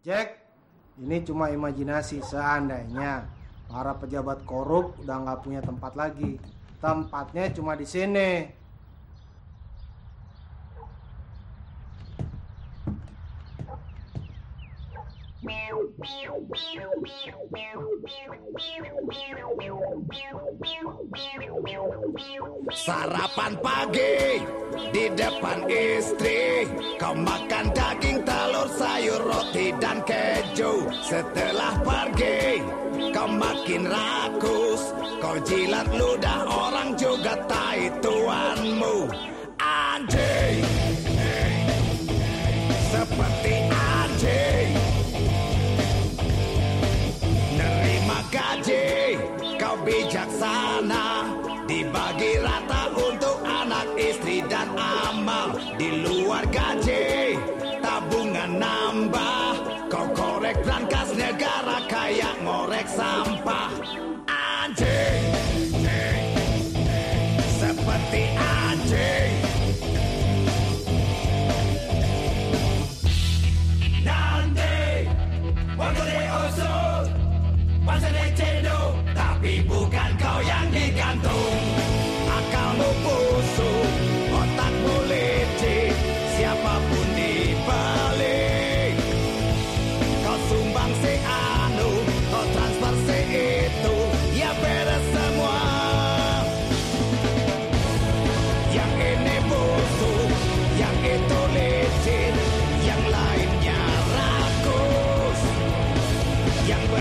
Jack, ini cuma imajinasi seandainya para pejabat korup udah nggak punya tempat lagi. Tempatnya cuma di sini. Sarapan pagi di depan istri. Kau makan daging, telur, sayur, roti dan keju. Setelah pergi kau makin rakus. Kau jilat ludah orang juga tai tuanmu Kau bijaksana yang ya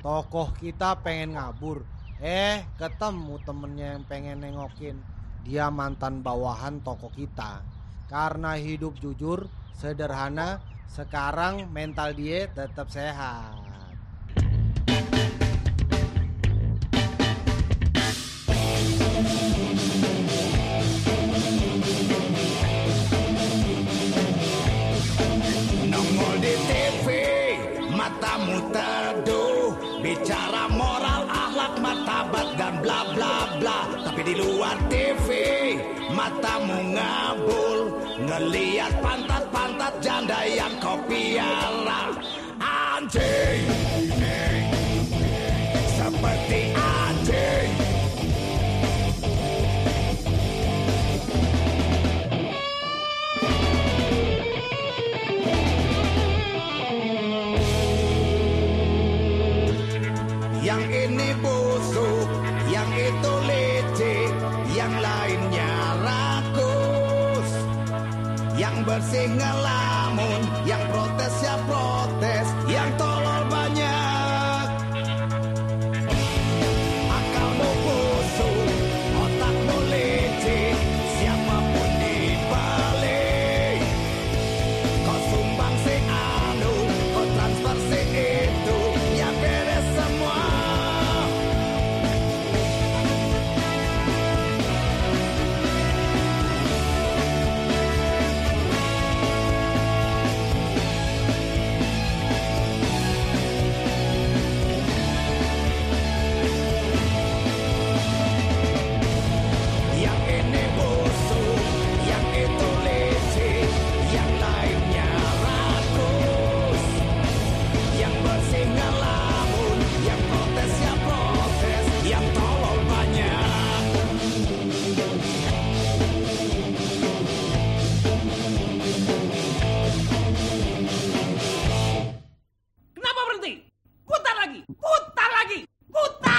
Tokoh kita pengen ngabur. Eh, ketemu temennya yang pengen nengokin. Dia mantan bawahan toko kita. Karena hidup jujur, sederhana, sekarang mental dia tetap sehat. Nongol di TV Matamu teduh. Bicara moral, akhlak, martabat dan bla bla bla. Tapi di luar TV Matamu ngabul. Ngeliat pantat-pantat janda yang Yang bersih ngelamun, yang protes ya protes, Putar lagi, putar lagi, putar